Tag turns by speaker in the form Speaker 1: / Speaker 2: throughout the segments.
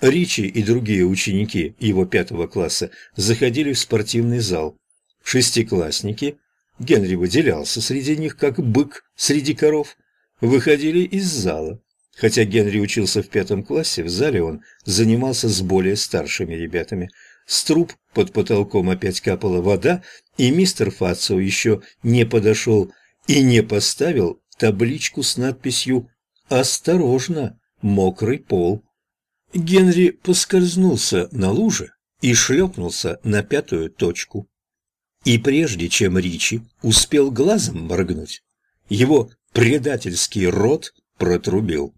Speaker 1: Ричи и другие ученики его пятого класса заходили в спортивный зал. Шестиклассники, Генри выделялся среди них как бык среди коров, выходили из зала. Хотя Генри учился в пятом классе, в зале он занимался с более старшими ребятами. С труб под потолком опять капала вода, и мистер Фацио еще не подошел и не поставил табличку с надписью «Осторожно, мокрый пол». Генри поскользнулся на луже и шлепнулся на пятую точку. И прежде чем Ричи успел глазом моргнуть, его предательский рот протрубил.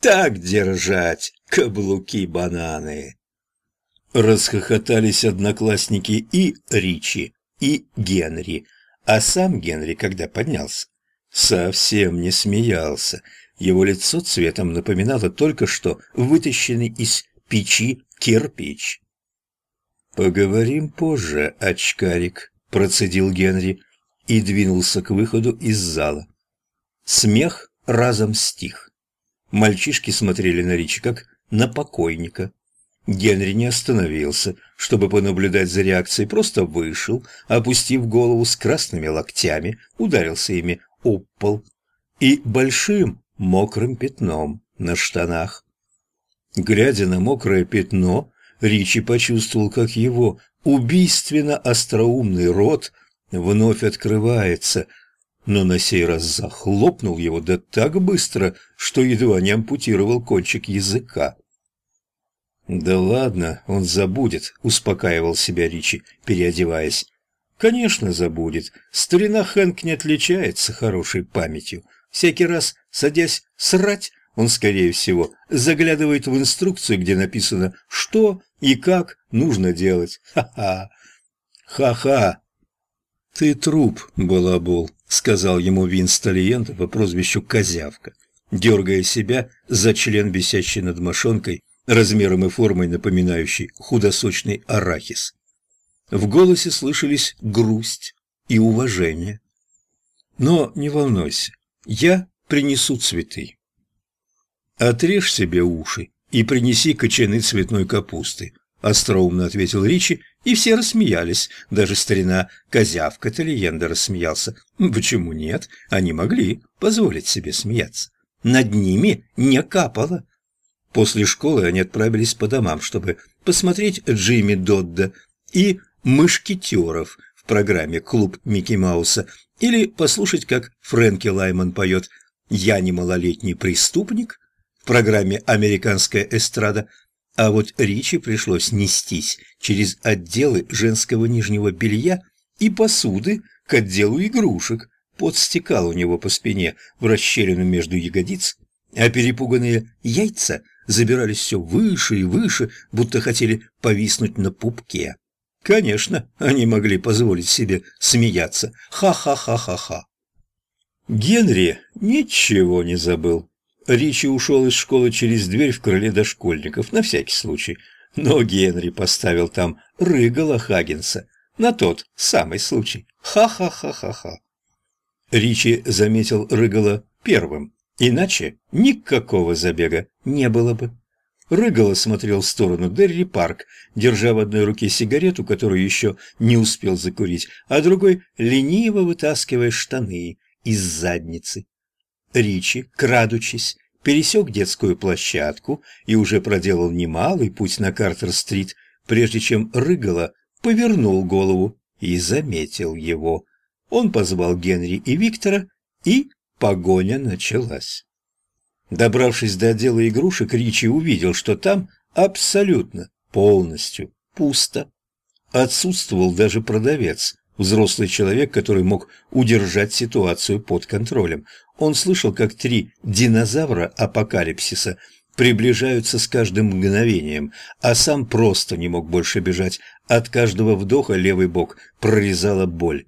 Speaker 1: «Так держать, каблуки-бананы!» Расхохотались одноклассники и Ричи, и Генри, а сам Генри, когда поднялся, совсем не смеялся. Его лицо цветом напоминало только что вытащенный из печи кирпич. «Поговорим позже, очкарик», — процедил Генри и двинулся к выходу из зала. Смех разом стих. Мальчишки смотрели на Ричи как на покойника. Генри не остановился, чтобы понаблюдать за реакцией, просто вышел, опустив голову с красными локтями, ударился ими об пол и большим мокрым пятном на штанах. Глядя на мокрое пятно, Ричи почувствовал, как его убийственно остроумный рот вновь открывается, но на сей раз захлопнул его да так быстро, что едва не ампутировал кончик языка. «Да ладно, он забудет», — успокаивал себя Ричи, переодеваясь. «Конечно, забудет. Старина Хэнк не отличается хорошей памятью. Всякий раз, садясь срать, он, скорее всего, заглядывает в инструкцию, где написано, что и как нужно делать. Ха-ха! Ха-ха!» «Ты труп, балабол», — сказал ему Винс Талиента по прозвищу Козявка, дергая себя за член, висящий над мошонкой, размером и формой напоминающий худосочный арахис. В голосе слышались грусть и уважение. «Но не волнуйся, я принесу цветы». «Отрежь себе уши и принеси кочаны цветной капусты», — остроумно ответил Ричи, и все рассмеялись. Даже старина Козявка Талиенда рассмеялся. Почему нет? Они могли позволить себе смеяться. Над ними не капало. После школы они отправились по домам, чтобы посмотреть Джимми Додда и «Мышкетеров» в программе «Клуб Микки Мауса» или послушать, как Фрэнки Лайман поет «Я не малолетний преступник» в программе «Американская эстрада», а вот Ричи пришлось нестись через отделы женского нижнего белья и посуды к отделу игрушек. Пот стекал у него по спине в расщелину между ягодиц, а перепуганные яйца забирались все выше и выше, будто хотели повиснуть на пупке. Конечно, они могли позволить себе смеяться. Ха-ха-ха-ха-ха. Генри ничего не забыл. Ричи ушел из школы через дверь в крыле дошкольников, на всякий случай. Но Генри поставил там Рыгала Хагенса, на тот самый случай. Ха-ха-ха-ха-ха. Ричи заметил Рыгала первым. Иначе никакого забега не было бы. Рыгало смотрел в сторону Дерри Парк, держа в одной руке сигарету, которую еще не успел закурить, а другой лениво вытаскивая штаны из задницы. Ричи, крадучись, пересек детскую площадку и уже проделал немалый путь на Картер-стрит, прежде чем Рыгало повернул голову и заметил его. Он позвал Генри и Виктора, и Погоня началась. Добравшись до отдела игрушек, Ричи увидел, что там абсолютно, полностью пусто. Отсутствовал даже продавец, взрослый человек, который мог удержать ситуацию под контролем. Он слышал, как три динозавра апокалипсиса приближаются с каждым мгновением, а сам просто не мог больше бежать. От каждого вдоха левый бок прорезала боль.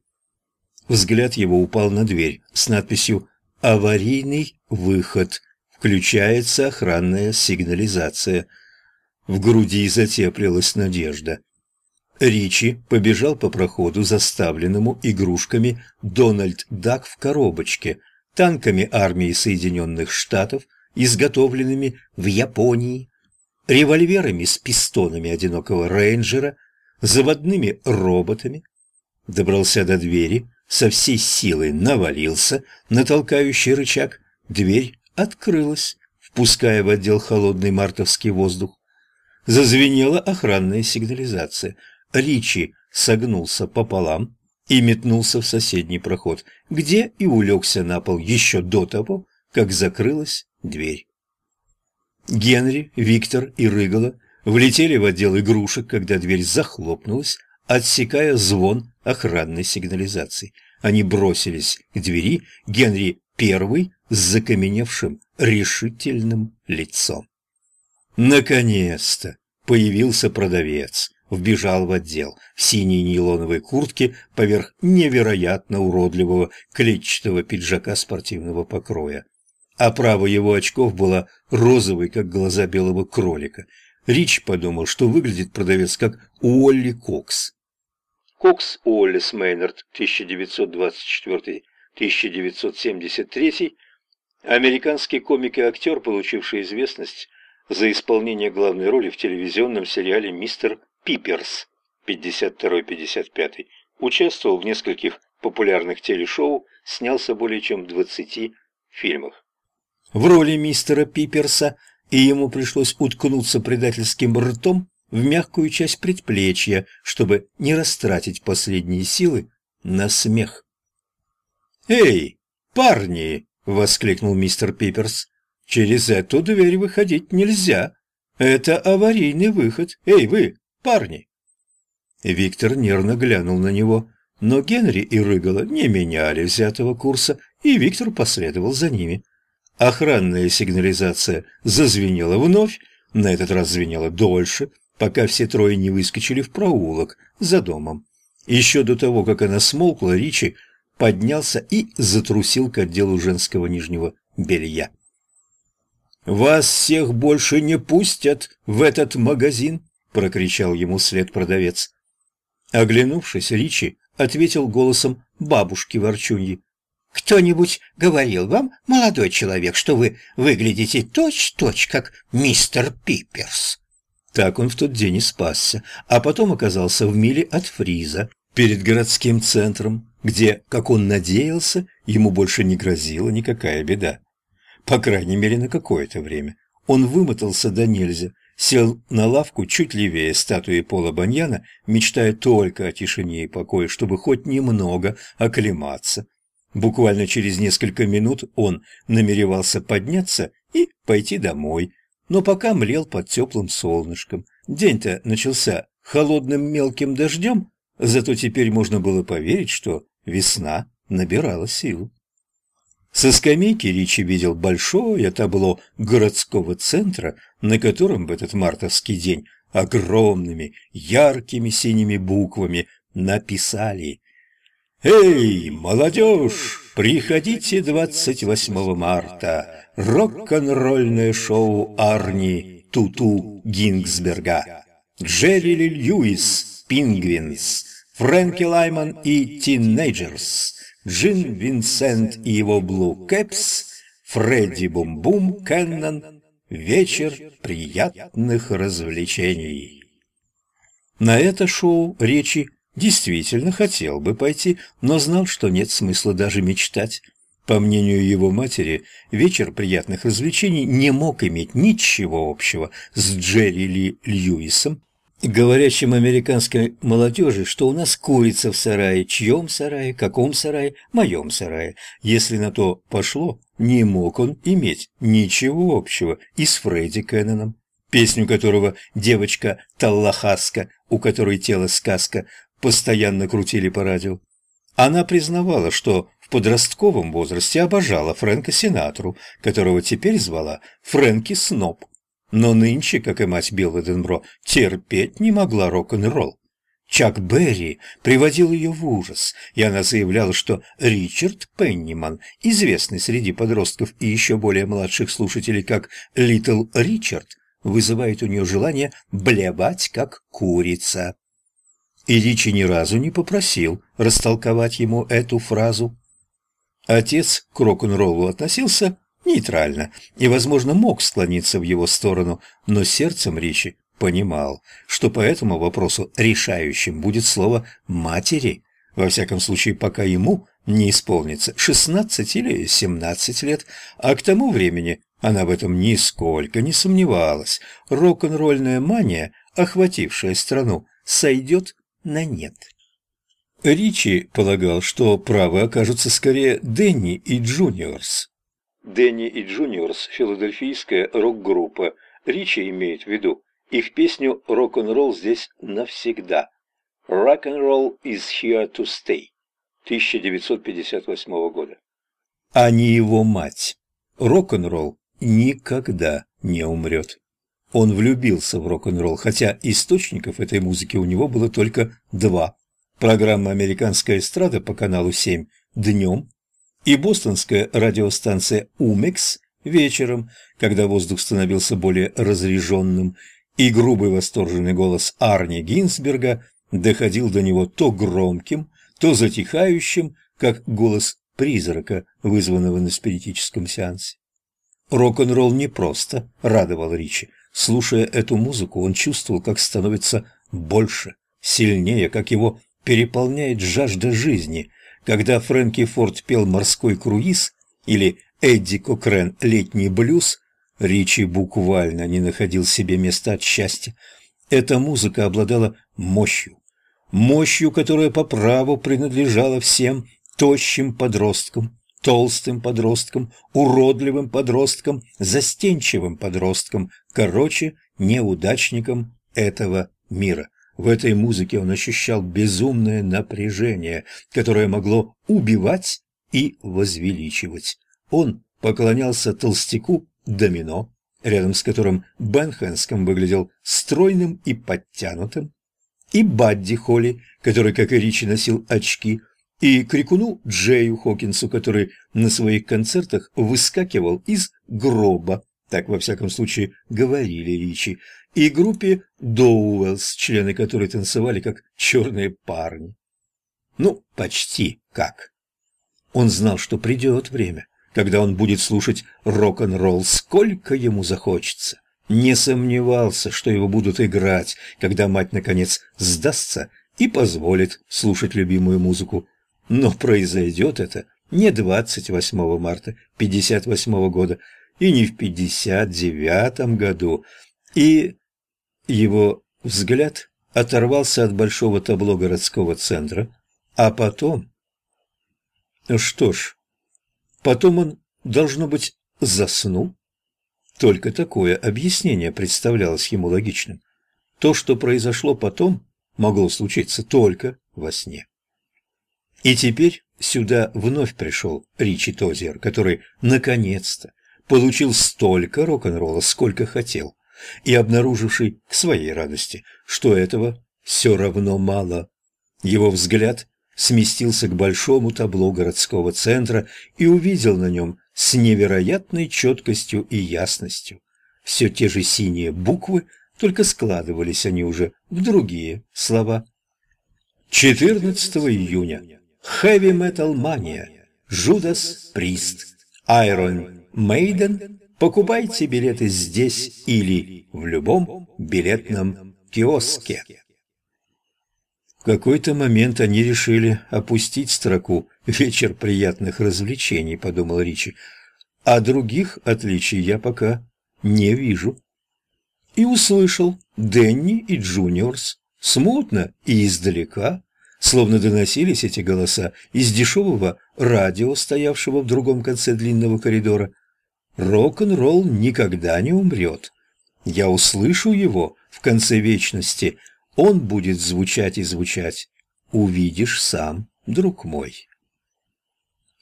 Speaker 1: Взгляд его упал на дверь с надписью Аварийный выход. Включается охранная сигнализация. В груди затеплилась надежда. Ричи побежал по проходу, заставленному игрушками Дональд Дак в коробочке, танками армии Соединенных Штатов, изготовленными в Японии. револьверами с пистонами одинокого рейнджера, заводными роботами. Добрался до двери, со всей силы навалился на толкающий рычаг. Дверь открылась, впуская в отдел холодный мартовский воздух. Зазвенела охранная сигнализация. Ричи согнулся пополам и метнулся в соседний проход, где и улегся на пол еще до того, как закрылась дверь. Генри, Виктор и Рыгала влетели в отдел игрушек, когда дверь захлопнулась, отсекая звон охранной сигнализации. Они бросились к двери, Генри первый с закаменевшим решительным лицом. Наконец-то появился продавец, вбежал в отдел в синей нейлоновой куртке поверх невероятно уродливого клетчатого пиджака спортивного покроя. Оправа его очков была розовой, как глаза белого кролика. Рич подумал, что выглядит продавец как Уолли Кокс. Кокс Уоллес Мейнард, 1924-1973, американский комик и актер, получивший известность за исполнение главной роли в телевизионном сериале «Мистер Пиперс» 52-55, участвовал в нескольких популярных телешоу, снялся более чем в 20 фильмах. В роли мистера Пиперса и ему пришлось уткнуться предательским ртом в мягкую часть предплечья, чтобы не растратить последние силы на смех. «Эй, парни!» — воскликнул мистер Пиперс. «Через эту дверь выходить нельзя. Это аварийный выход. Эй, вы, парни!» Виктор нервно глянул на него, но Генри и Рыгала не меняли взятого курса, и Виктор последовал за ними. Охранная сигнализация зазвенела вновь, на этот раз звенела дольше, пока все трое не выскочили в проулок за домом. Еще до того, как она смолкла, Ричи поднялся и затрусил к отделу женского нижнего белья. «Вас всех больше не пустят в этот магазин!» — прокричал ему след продавец. Оглянувшись, Ричи ответил голосом бабушки-ворчуньи. «Кто-нибудь говорил вам, молодой человек, что вы выглядите точь-точь, как мистер Пиперс?» Так он в тот день и спасся, а потом оказался в миле от Фриза, перед городским центром, где, как он надеялся, ему больше не грозила никакая беда. По крайней мере, на какое-то время. Он вымотался до нельзя, сел на лавку чуть левее статуи Пола Баньяна, мечтая только о тишине и покое, чтобы хоть немного оклематься. Буквально через несколько минут он намеревался подняться и пойти домой, но пока млел под теплым солнышком. День-то начался холодным мелким дождем, зато теперь можно было поверить, что весна набирала силу. Со скамейки Ричи видел большое табло городского центра, на котором в этот мартовский день огромными яркими синими буквами написали «Эй, молодежь, приходите 28 марта! Рок-н-ролльное шоу Арни Ту-Ту Гинсберга! Джерри Льюис, Пингвинс, Фрэнки Лайман и Тинейджерс, Джин Винсент и его Блу Кэпс, Фредди Бум-Бум, Кеннон. Вечер приятных развлечений!» На это шоу речи Действительно хотел бы пойти, но знал, что нет смысла даже мечтать. По мнению его матери, вечер приятных развлечений не мог иметь ничего общего с Джерри Ли Льюисом, говорящим американской молодежи, что у нас курица в сарае, чьем сарае, каком сарае, моем сарае. Если на то пошло, не мог он иметь ничего общего и с Фредди Кенноном, песню которого девочка Таллахаска, у которой тело сказка, постоянно крутили по радио. Она признавала, что в подростковом возрасте обожала Фрэнка Синатру, которого теперь звала Фрэнки Сноб. Но нынче, как и мать Билл Эденбро, терпеть не могла рок-н-ролл. Чак Берри приводил ее в ужас, и она заявляла, что Ричард Пенниман, известный среди подростков и еще более младших слушателей как Литл Ричард, вызывает у нее желание блевать, как курица. И Ричи ни разу не попросил растолковать ему эту фразу. Отец к рок-н-роллу относился нейтрально и, возможно, мог склониться в его сторону, но сердцем Ричи понимал, что по этому вопросу решающим будет слово «матери», во всяком случае, пока ему не исполнится 16 или 17 лет, а к тому времени она в этом нисколько не сомневалась. Рок-н-ролльная мания, охватившая страну, сойдет на нет. Ричи полагал, что правы окажутся скорее Дэнни и Джуниорс. Дэнни и Джуниорс – филадельфийская рок-группа. Ричи имеет в виду их песню «Рок-н-ролл здесь навсегда». «Rock and roll is here to stay» 1958 года. А не его мать. Рок-н-ролл никогда не умрет. Он влюбился в рок-н-ролл, хотя источников этой музыки у него было только два. Программа «Американская эстрада» по каналу 7 днем и бостонская радиостанция «Умекс» вечером, когда воздух становился более разреженным, и грубый восторженный голос Арни Гинзберга доходил до него то громким, то затихающим, как голос призрака, вызванного на спиритическом сеансе. Рок-н-ролл не просто радовал Ричи. Слушая эту музыку, он чувствовал, как становится больше, сильнее, как его переполняет жажда жизни. Когда Фрэнки Форд пел «Морской круиз» или Эдди Кокрен «Летний блюз», Ричи буквально не находил себе места от счастья. Эта музыка обладала мощью, мощью, которая по праву принадлежала всем тощим подросткам, толстым подросткам, уродливым подросткам, застенчивым подросткам, короче, неудачникам этого мира. В этой музыке он ощущал безумное напряжение, которое могло убивать и возвеличивать. Он поклонялся толстяку Домино, рядом с которым Бен Хэнском выглядел стройным и подтянутым, и Бадди Холли, который, как и Ричи, носил очки, и крикуну Джею Хокинсу, который на своих концертах выскакивал из гроба, так во всяком случае говорили Ричи, и группе Доуэллс, члены которой танцевали как черные парни. Ну, почти как. Он знал, что придет время, когда он будет слушать рок-н-ролл, сколько ему захочется. Не сомневался, что его будут играть, когда мать, наконец, сдастся и позволит слушать любимую музыку. Но произойдет это не 28 марта 58 года и не в 59 году. И его взгляд оторвался от большого табло городского центра, а потом... Что ж, потом он, должно быть, заснул. Только такое объяснение представлялось ему логичным. То, что произошло потом, могло случиться только во сне. И теперь сюда вновь пришел Ричи Тозер, который, наконец-то, получил столько рок-н-ролла, сколько хотел и обнаруживший к своей радости, что этого все равно мало. Его взгляд сместился к большому табло городского центра и увидел на нем с невероятной четкостью и ясностью все те же синие буквы, только складывались они уже в другие слова. 14 июня. Heavy Metal Mania. Judas Priest. Iron Maiden Покупайте билеты здесь или в любом билетном киоске. В какой-то момент они решили опустить строку «Вечер приятных развлечений», — подумал Ричи. А других отличий я пока не вижу. И услышал Дэнни и Джуниорс смутно и издалека, словно доносились эти голоса из дешевого радио, стоявшего в другом конце длинного коридора. Рок-н-ролл никогда не умрет. Я услышу его в конце вечности. Он будет звучать и звучать. Увидишь сам, друг мой.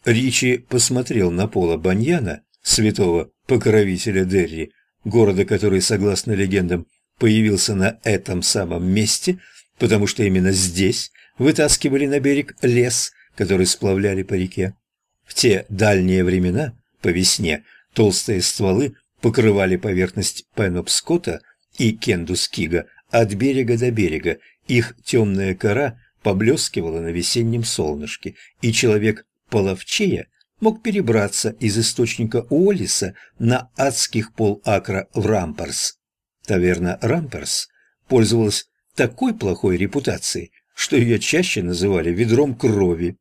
Speaker 1: Ричи посмотрел на Пола Баньяна, святого покровителя Дерри, города, который, согласно легендам, появился на этом самом месте, потому что именно здесь вытаскивали на берег лес, который сплавляли по реке. В те дальние времена, по весне, Толстые стволы покрывали поверхность Пенопскота и Кендускига от берега до берега. Их темная кора поблескивала на весеннем солнышке, и человек половчее мог перебраться из источника Уоллиса на адских полакра в Рамперс. Таверна Рамперс пользовалась такой плохой репутацией, что ее чаще называли ведром крови.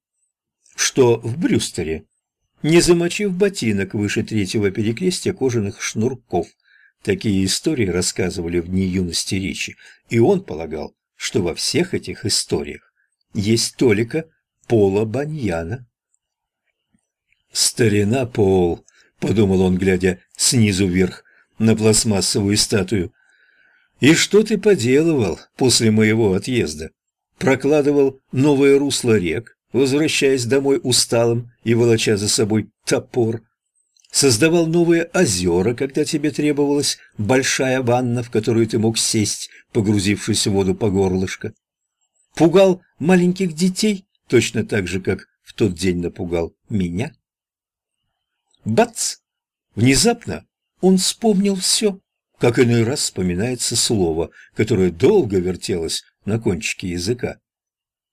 Speaker 1: Что в Брюстере, не замочив ботинок выше третьего перекрестия кожаных шнурков. Такие истории рассказывали в дни юности Ричи, и он полагал, что во всех этих историях есть толика Пола Баньяна. «Старина Пол», — подумал он, глядя снизу вверх на пластмассовую статую. «И что ты поделывал после моего отъезда? Прокладывал новое русло рек, возвращаясь домой усталым и волоча за собой топор. Создавал новые озера, когда тебе требовалась большая ванна, в которую ты мог сесть, погрузившись в воду по горлышко. Пугал маленьких детей, точно так же, как в тот день напугал меня. Бац! Внезапно он вспомнил все, как иной раз вспоминается слово, которое долго вертелось на кончике языка.